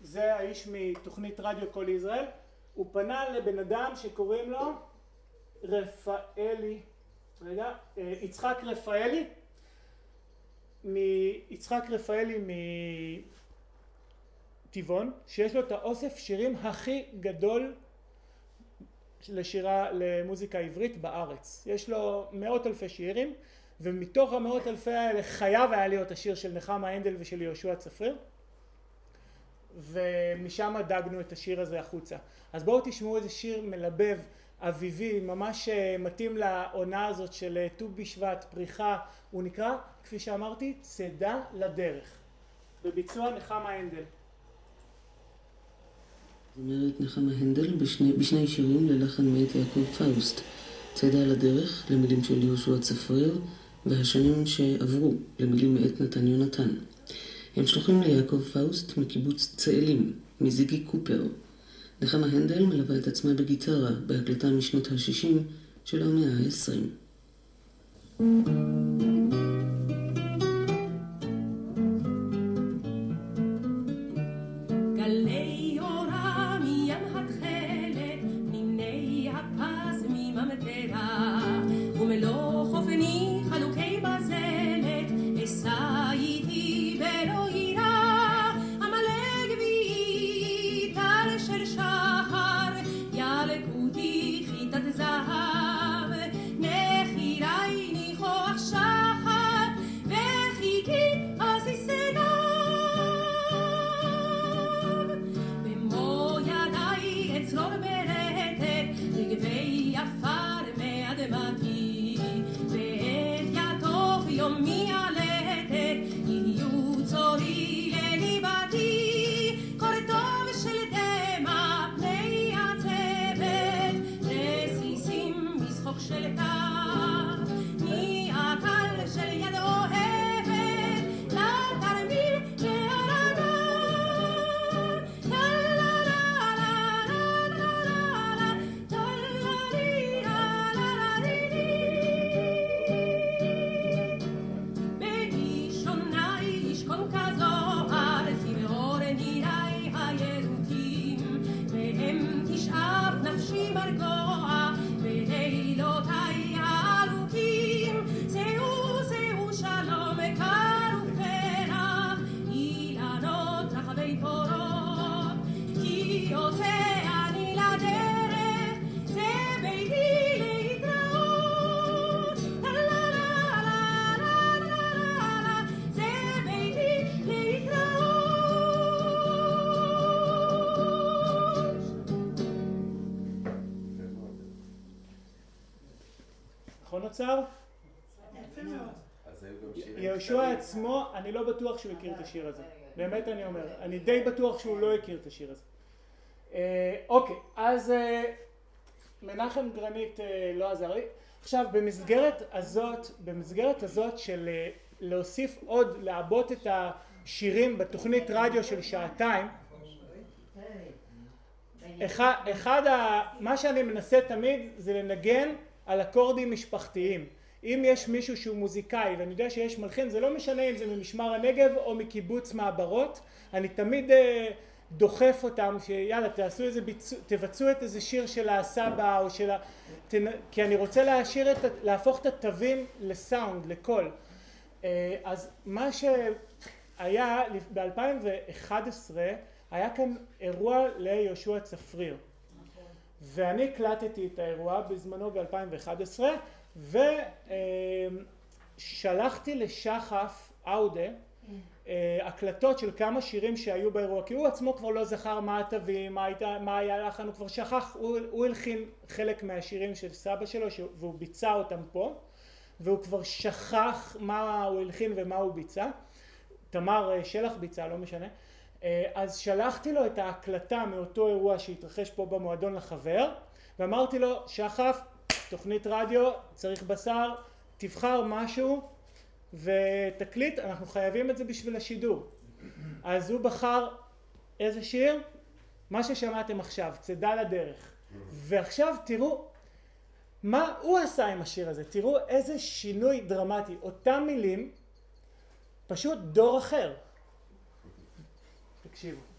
זה האיש מתוכנית רדיו כל ישראל הוא פנה לבן אדם שקוראים לו רפאלי רגע יצחק רפאלי. מיצחק רפאלי מטבעון שיש לו את האוסף שירים הכי גדול לשירה למוזיקה עברית בארץ. יש לו מאות אלפי שירים ומתוך המאות אלפי האלה חייב היה להיות השיר של נחמה הנדל ושל יהושע צפריר. ומשם דגנו את השיר הזה החוצה. אז בואו תשמעו איזה שיר מלבב אביבי ממש מתאים לעונה הזאת של ט"ו בשבט פריחה. הוא נקרא כפי שאמרתי צידה לדרך בביצוע נחמה הנדל. זמרת נחמה הנדל בשני, בשני שירים ללחן מאת יעקב פאוסט. צידה לדרך למילים של יהושע צפריר והשנים שעברו למילים מאת נתן יונתן. הם שלוחים ליעקב פאוסט מקיבוץ צאלים, מזיגי קופר. נחמה הנדל מלווה את עצמה בגיטרה בהקלטה משנות ה-60 של המאה ה-20. שירים יהושע. עצמו, אני לא בטוח שהוא הכיר את השיר הזה. באמת אני אומר. אני די בטוח שהוא לא הכיר את השיר הזה. אה, אוקיי, אז אה, מנחם גרנית אה, לא עזר לי. עכשיו, במסגרת הזאת, במסגרת הזאת של אה, להוסיף עוד, לעבות את השירים בתוכנית רדיו של שעתיים, אחד, אחד ה... מה שאני מנסה תמיד זה לנגן על אקורדים משפחתיים. אם יש מישהו שהוא מוזיקאי ואני יודע שיש מלחין זה לא משנה אם זה ממשמר הנגב או מקיבוץ מעברות אני תמיד אה, דוחף אותם שיאללה תעשו איזה ביצוע תבצעו את איזה שיר של הסבא או של ה... תנ... כי אני רוצה להשאיר את. להפוך את התווים לסאונד לקול אה, אז מה שהיה ב-2011 היה כאן אירוע ליהושע צפריר ואני הקלטתי את האירוע בזמנו ב-2011 ושלחתי לשחף אאודה אה, הקלטות של כמה שירים שהיו באירוע כי הוא עצמו כבר לא זכר מה התווים, מה, הייתה, מה היה לחן, הוא כבר שכח, הוא, הוא הלחין חלק מהשירים של סבא שלו והוא ביצע אותם פה והוא כבר שכח מה הוא הלחין ומה הוא ביצע. תמר אה, שלח ביצע, לא משנה אז שלחתי לו את ההקלטה מאותו אירוע שהתרחש פה במועדון לחבר ואמרתי לו שחף תוכנית רדיו צריך בשר תבחר משהו ותקליט אנחנו חייבים את זה בשביל השידור. אז הוא בחר איזה שיר? מה ששמעתם עכשיו צידה לדרך. ועכשיו תראו מה הוא עשה עם השיר הזה תראו איזה שינוי דרמטי. אותם מילים פשוט דור אחר фиксируем.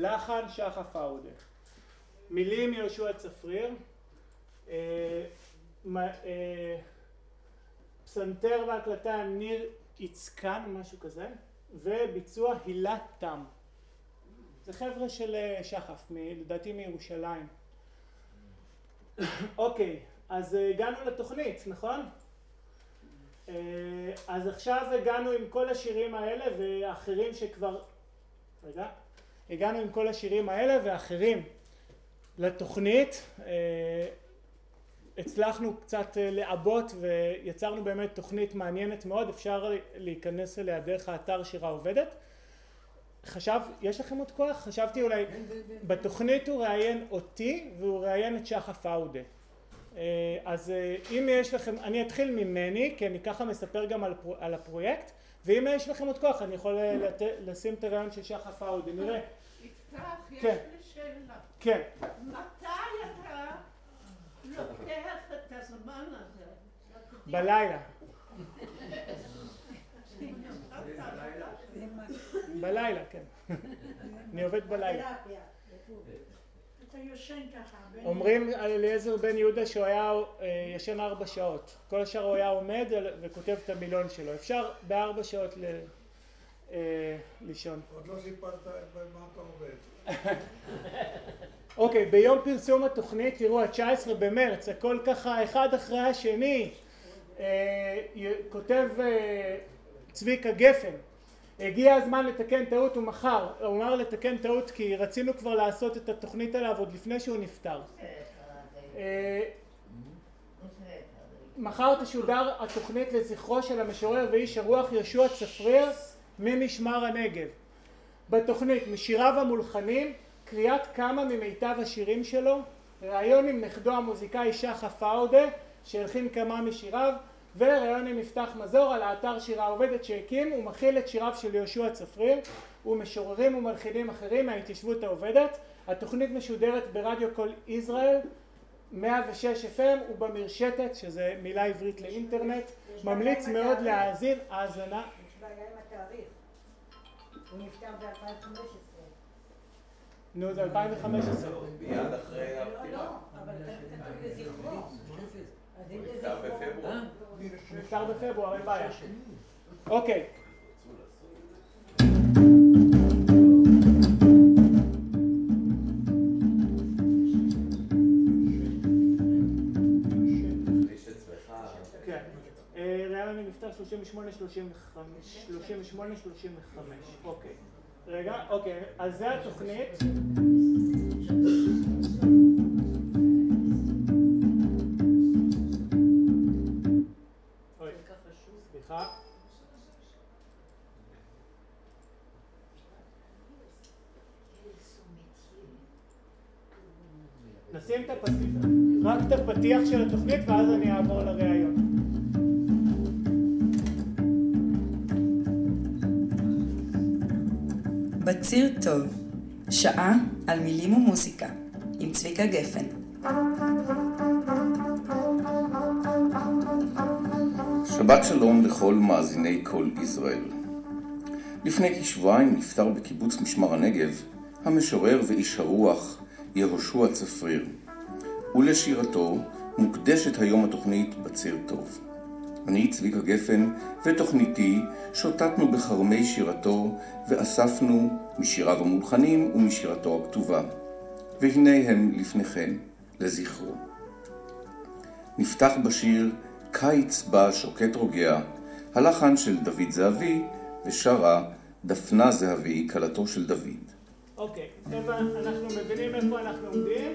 לחן שחף אאודה. מילים יהושע צפריר. אה, אה, פסנתר והקלטה ניר יצקן, משהו כזה. וביצוע הילה תם. זה חבר'ה של אה, שחף, לדעתי מירושלים. אוקיי, אז הגענו לתוכנית, נכון? אז עכשיו הגענו עם כל השירים האלה ואחרים שכבר... רגע. הגענו עם כל השירים האלה ואחרים לתוכנית. אה, הצלחנו קצת אה, לעבות ויצרנו באמת תוכנית מעניינת מאוד, אפשר להיכנס אליה דרך האתר שירה עובדת. חשב, יש לכם עוד כוח? חשבתי אולי, בתוכנית הוא ראיין אותי והוא ראיין את שחף אאודה. אה, אז אם יש לכם, אני אתחיל ממני, כי אני ככה מספר גם על, הפרו- על הפרויקט, ואם יש לכם עוד כוח אני יכול לת, לשים את הרעיון של שחף אאודה, נראה. יפתח, יש כן. לי שאלה. כן, מתי אתה לוקח את הזמן הזה? בלילה. בלילה, כן. אני עובד בלילה. אומרים על אליעזר בן יהודה שהוא היה אה, ישן ארבע שעות. כל השאר הוא היה עומד וכותב את המילון שלו. אפשר בארבע שעות ל... אה, לישון. עוד לא סיפרת במה אתה עובד. אוקיי, ביום פרסום התוכנית, תראו, ה-19 במרץ, הכל ככה אחד אחרי השני, אה, כותב אה, צביקה גפן, הגיע הזמן לתקן טעות, הוא מחר, הוא אמר לתקן טעות כי רצינו כבר לעשות את התוכנית עליו עוד לפני שהוא נפטר. מחר תשודר התוכנית לזכרו של המשורר ואיש הרוח יהושע צפריר ממשמר הנגב. בתוכנית משיריו המולחנים, קריאת כמה ממיטב השירים שלו, ראיון עם נכדו המוזיקאי שחף אאודה שהלחין כמה משיריו, וראיון עם יפתח מזור על האתר שירה עובדת שהקים ומכיל את שיריו של יהושע צפריר ומשוררים ומלחינים אחרים מההתיישבות העובדת. התוכנית משודרת ברדיו כל ישראל 106 FM הוא במרשתת, שזה מילה עברית לאינטרנט, ממליץ מאוד להאזין, האזנה. התאריך. הוא נפטר ב-2015. נו, זה 2015. מיד אחרי לא, הפטירה. לא, אבל כתוב לזכרו. נפטר. בפברואר. נפטר בפברואר, אין בעיה. אוקיי. אה, ריאלי נפטר 38, 35, 38, 35, אוקיי. רגע, אוקיי, אז זה התוכנית. נשים את הפתיח, רק את הפתיח של התוכנית ואז אני אעבור לראיון. בציר טוב, שעה על מילים ומוזיקה, עם צביקה גפן. שבת שלום לכל מאזיני כל ישראל. לפני כשבועיים נפטר בקיבוץ משמר הנגב המשורר ואיש הרוח יהושע צפריר, ולשירתו מוקדשת היום התוכנית בציר טוב. אני, צביקה גפן, ותוכניתי שוטטנו בכרמי שירתו ואספנו משיריו המולחנים ומשירתו הכתובה. והנה הם לפניכם, לזכרו. נפתח בשיר "קיץ בא שוקט רוגע", הלחן של דוד זהבי ושרה דפנה זהבי, כלתו של דוד. אוקיי, איפה אנחנו מבינים איפה אנחנו עומדים?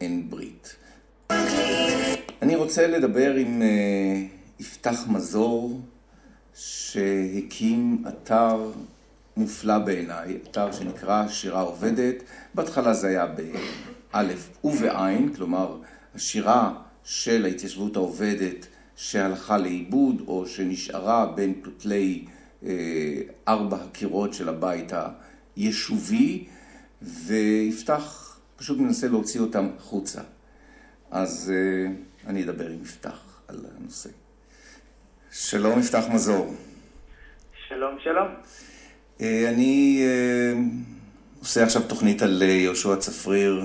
אין ברית. אני רוצה לדבר עם אה, יפתח מזור, שהקים אתר מופלא בעיניי, אתר שנקרא שירה עובדת. בהתחלה זה היה באלף ובעין, כלומר, השירה של ההתיישבות העובדת שהלכה לאיבוד, או שנשארה בין פותלי אה, ארבע הקירות של הבית היישובי, ויפתח פשוט מנסה להוציא אותם החוצה. אז אה, אני אדבר עם יפתח על הנושא. שלום, יפתח מזור. שלום, שלום. אה, אני אה, עושה עכשיו תוכנית על אה, יהושע צפריר,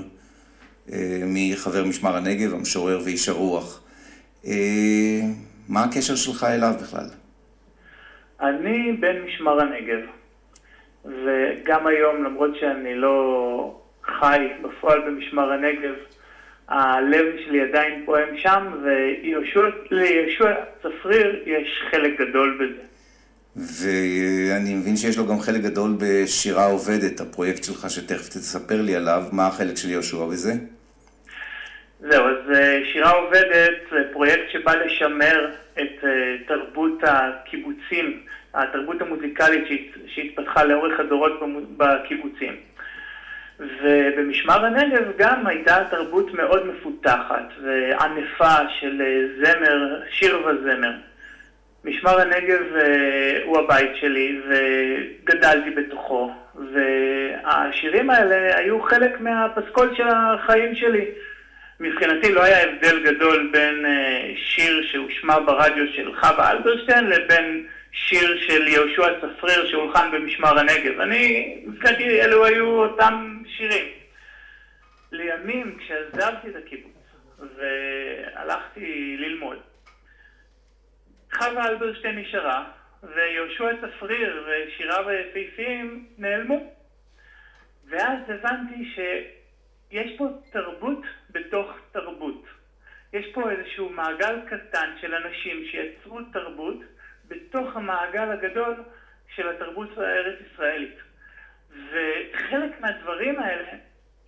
מחבר משמר הנגב, המשורר ואיש הרוח. מה הקשר שלך אליו בכלל? אני בן משמר הנגב, וגם היום, למרות שאני לא חי בפועל במשמר הנגב, הלב שלי עדיין פועם שם, וליהושע צפריר יש חלק גדול בזה. ואני מבין שיש לו גם חלק גדול בשירה עובדת, הפרויקט שלך שתכף תספר לי עליו, מה החלק של יהושע בזה? זהו, אז אה, שירה עובדת זה פרויקט שבא לשמר את אה, תרבות הקיבוצים, התרבות המוזיקלית שהת- שהתפתחה לאורך הדורות בקיבוצים. ובמשמר הנגב גם הייתה תרבות מאוד מפותחת וענפה של אה, זמר, שיר וזמר. משמר הנגב אה, הוא הבית שלי וגדלתי בתוכו והשירים האלה היו חלק מהפסקול של החיים שלי. מבחינתי לא היה הבדל גדול בין אה, שיר שהושמע ברדיו של חווה אלברשטיין לבין שיר של יהושע צפריר שהולחן במשמר הנגב. אני, מבחינתי אלו היו אותם שירים. לימים כשעזבתי את הקיבוץ והלכתי ללמוד, חווה אלברשטיין נשארה ויהושע צפריר ושיריו היפהפיים נעלמו. ואז הבנתי שיש פה תרבות בתוך תרבות. יש פה איזשהו מעגל קטן של אנשים שיצרו תרבות בתוך המעגל הגדול של התרבות הארץ ישראלית. וחלק מהדברים האלה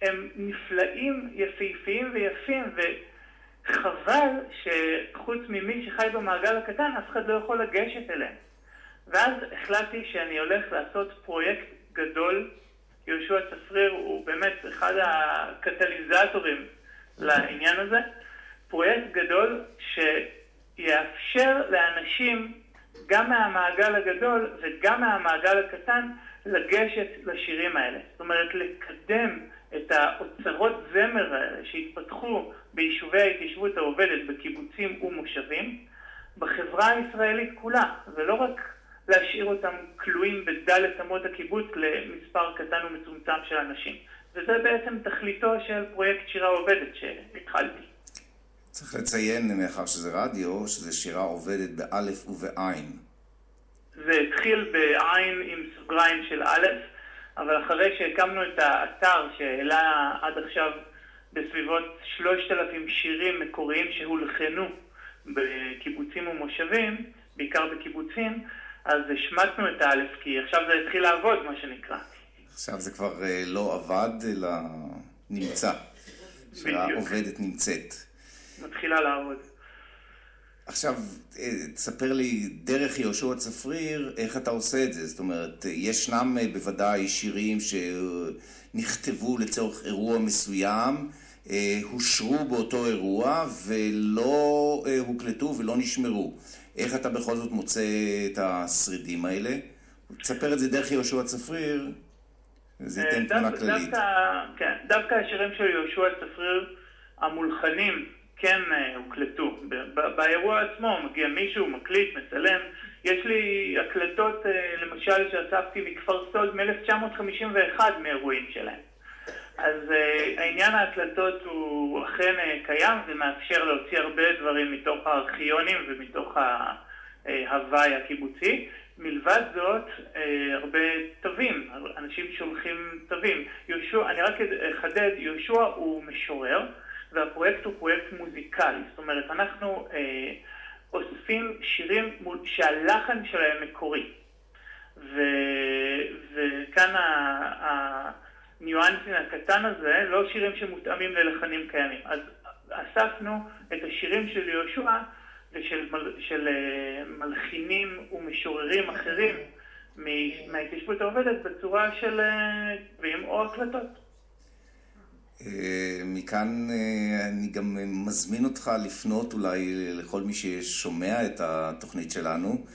הם נפלאים, יפהפיים ויפים, וחבל שחוץ ממי שחי במעגל הקטן, אף אחד לא יכול לגשת אליהם. ואז החלטתי שאני הולך לעשות פרויקט גדול. יהושע צפריר הוא באמת אחד הקטליזטורים לעניין הזה. פרויקט גדול שיאפשר לאנשים גם מהמעגל הגדול וגם מהמעגל הקטן לגשת לשירים האלה. זאת אומרת, לקדם את האוצרות זמר האלה שהתפתחו ביישובי ההתיישבות העובדת בקיבוצים ומושבים בחברה הישראלית כולה, ולא רק להשאיר אותם כלואים בדלת אמות הקיבוץ למספר קטן ומצומצם של אנשים. וזה בעצם תכליתו של פרויקט שירה עובדת שהתחלתי. צריך לציין, מאחר שזה רדיו, שזה שירה עובדת באלף ובעין. זה התחיל בעין עם סוגריים של א', אבל אחרי שהקמנו את האתר שהעלה עד עכשיו בסביבות 3,000 שירים מקוריים שהולחנו בקיבוצים ומושבים, בעיקר בקיבוצים, אז השמטנו את האלף, כי עכשיו זה התחיל לעבוד, מה שנקרא. עכשיו זה כבר אה, לא עבד, אלא נמצא. שהעובדת נמצאת. מתחילה לעבוד. עכשיו, אה, תספר לי, דרך יהושע צפריר, איך אתה עושה את זה? זאת אומרת, ישנם אה, בוודאי שירים שנכתבו לצורך אירוע מסוים, הושרו באותו אירוע ולא הוקלטו ולא נשמרו. איך אתה בכל זאת מוצא את השרידים האלה? תספר את זה דרך יהושע צפריר, וזה ייתן אה, תמונה כללית. דווקא, כן, דווקא השירים של יהושע צפריר המולחנים כן אה, הוקלטו. באירוע עצמו מגיע מישהו, מקליט, מצלם. יש לי הקלטות, אה, למשל, שאספתי מכפר סוד מ-1951 מאירועים שלהם. אז uh, העניין ההקלטות הוא אכן קיים ומאפשר להוציא הרבה דברים מתוך הארכיונים ומתוך ההוואי הקיבוצי. מלבד זאת, הרבה תווים, אנשים שולחים תווים. יהושע, אני רק אחדד, יהושע הוא משורר והפרויקט הוא פרויקט מוזיקלי. זאת אומרת, אנחנו uh, אוספים שירים שהלחן שלהם מקורי. ו, וכאן הניואנסים הקטן הזה, לא שירים שמותאמים ללחנים קיימים. אז אספנו את השירים של יהושע ושל מל, של, uh, מלחינים ומשוררים אחרים מההתיישבות העובדת בצורה של אה, או הקלטות. אה, מכאן אני גם מזמין אותך לפנות אולי לכל מי ששומע את התוכנית שלנו,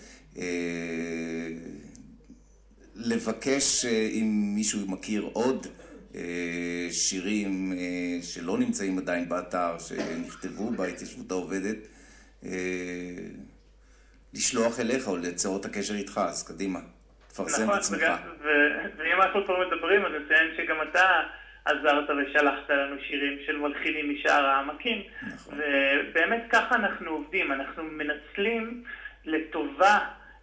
לבקש אם מישהו מכיר עוד אה, שירים אה, שלא נמצאים עדיין באתר, שנכתבו בהתיישבות העובדת, אה, לשלוח אליך או ליצור את הקשר איתך, אז קדימה, תפרסם נכון, את עצמך. ואם אנחנו כבר מדברים, אז נציין שגם אתה עזרת ושלחת לנו שירים של מלחינים משאר העמקים, נכון. ובאמת ככה אנחנו עובדים, אנחנו מנצלים לטובה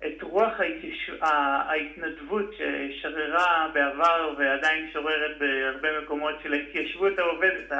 את רוח ההתייש... ההתנדבות ששררה בעבר ועדיין שוררת בהרבה מקומות של ההתיישבות העובדת,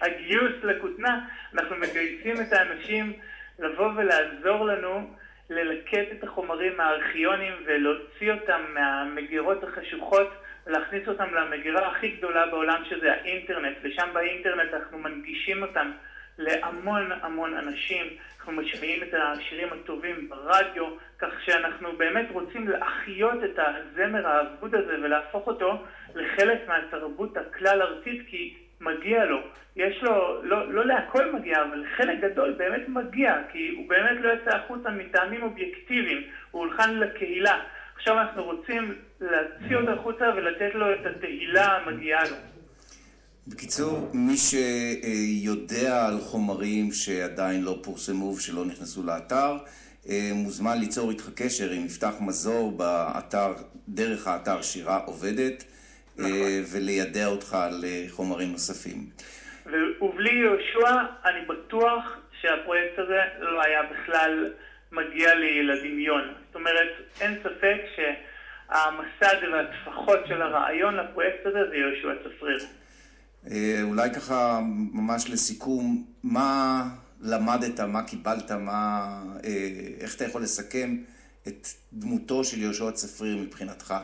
הגיוס לכותנה, אנחנו מגייסים את האנשים לבוא ולעזור לנו ללקט את החומרים מהארכיונים ולהוציא אותם מהמגירות החשוכות ולהכניס אותם למגירה הכי גדולה בעולם שזה האינטרנט, ושם באינטרנט אנחנו מנגישים אותם להמון המון אנשים, אנחנו משמיעים את השירים הטובים ברדיו, כך שאנחנו באמת רוצים להחיות את הזמר האבוד הזה ולהפוך אותו לחלק מהתרבות הכלל ארצית, כי מגיע לו. יש לו, לא, לא להכל מגיע, אבל חלק גדול באמת מגיע, כי הוא באמת לא יצא החוצה מטעמים אובייקטיביים, הוא הולחן לקהילה. עכשיו אנחנו רוצים להוציא אותו החוצה ולתת לו את התהילה המגיעה לו. בקיצור, מי שיודע על חומרים שעדיין לא פורסמו ושלא נכנסו לאתר, אה, מוזמן ליצור איתך קשר עם מפתח מזור באתר, דרך האתר שירה עובדת, אה, נכון. ולידע אותך על אה, חומרים נוספים. ובלי יהושע, אני בטוח שהפרויקט הזה לא היה בכלל מגיע לי לדמיון. זאת אומרת, אין ספק שהמסד והטפחות של הרעיון לפרויקט הזה זה יהושע צפריר. אה, אולי ככה ממש לסיכום, מה למדת, מה קיבלת, מה, אה, איך אתה יכול לסכם את דמותו של יהושע צפריר מבחינתך?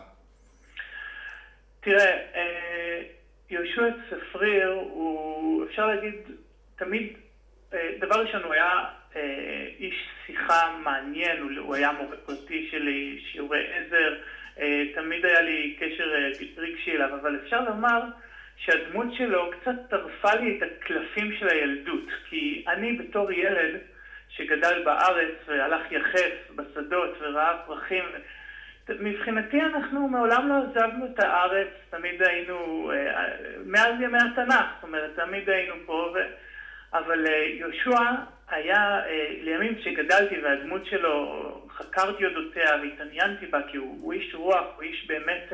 תראה, אה, יהושע צפריר הוא, אפשר להגיד, תמיד, דבר ראשון, הוא היה איש שיחה מעניין, הוא היה מורה פרטי שלי, שיעורי עזר, תמיד היה לי קשר רגשי אליו, אבל אפשר לומר שהדמות שלו קצת טרפה לי את הקלפים של הילדות, כי אני בתור ילד שגדל בארץ והלך יחף בשדות וראה פרחים, מבחינתי אנחנו מעולם לא עזבנו את הארץ, תמיד היינו, אה, מאז ימי התנ"ך, זאת אומרת, תמיד היינו פה, ו... אבל אה, יהושע היה, אה, לימים כשגדלתי והדמות שלו, חקרתי אודותיה והתעניינתי בה, כי הוא, הוא איש רוח, הוא איש באמת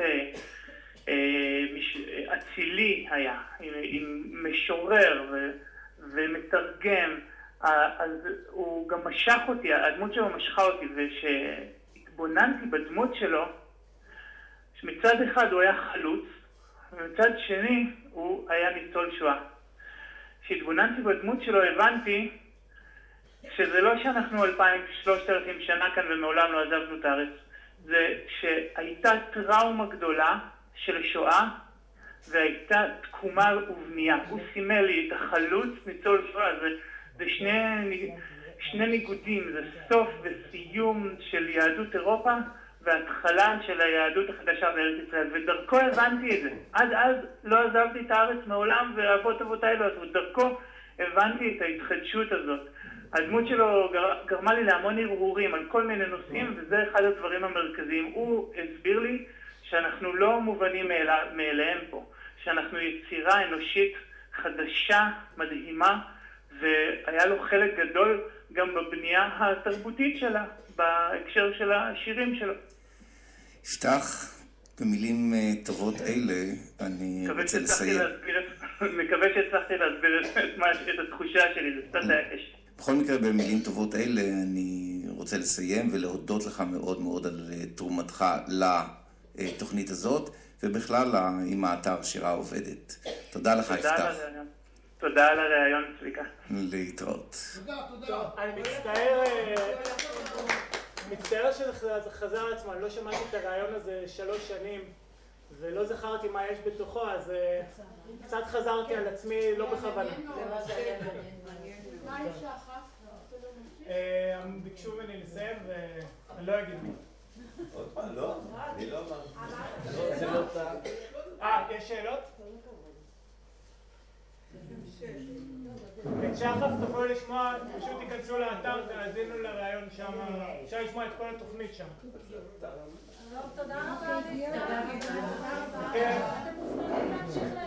אצילי היה, עם, עם משורר ו, ומתרגם, אז הוא גם משך אותי, הדמות שלו משכה אותי, וש... התבוננתי בדמות שלו, שמצד אחד הוא היה חלוץ, ומצד שני הוא היה ניצול שואה. כשהתבוננתי בדמות שלו הבנתי שזה לא שאנחנו אלפיים, שלושת אלפים שנה כאן ומעולם לא עזבנו את הארץ, זה שהייתה טראומה גדולה של שואה והייתה תקומה ובנייה. הוא סימל לי את החלוץ, ניצול שואה, זה, זה שני... שני ניגודים, זה סוף וסיום של יהדות אירופה והתחלה של היהדות החדשה בארץ ישראל, ודרכו הבנתי את זה. עד אז לא עזבתי את הארץ מעולם, ואבות אבותיי לא עזבו. דרכו הבנתי את ההתחדשות הזאת. הדמות שלו גר, גרמה לי להמון הרהורים על כל מיני נושאים, וזה אחד הדברים המרכזיים. הוא הסביר לי שאנחנו לא מובנים מאליהם פה, שאנחנו יצירה אנושית חדשה, מדהימה, והיה לו חלק גדול גם בבנייה התרבותית שלה, בהקשר של השירים שלו. יפתח, במילים אה, טובות אלה, אני רוצה לסיים. מקווה שהצלחתי להסביר את התחושה שלי, זה קצת היה קשה. בכל מקרה, במילים טובות אלה, אני רוצה לסיים ולהודות לך מאוד מאוד על אה, תרומתך לתוכנית הזאת, ובכלל עם האתר שירה עובדת. תודה לך, יפתח. תודה על הראיון, צביקה. להתראות. תודה, תודה. אני מצטער, אה, מצטער שזה חזר על עצמו, אני לא שמעתי את הראיון הזה שלוש שנים ולא זכרתי מה יש בתוכו, אז אה, קצת חזרתי על עצמי, לא בכוונה. מה יש אחת? אה, ביקשו ממני לסיים ואני לא אגיד מי. עוד פעם, לא? אני לא אמרתי. אה, יש שאלות? את שחף תוכלו לשמוע, פשוט תיכנסו לאתר, תאזינו לראיון שם, אפשר לשמוע את כל התוכנית שם. תודה רבה. אתם מוזמנים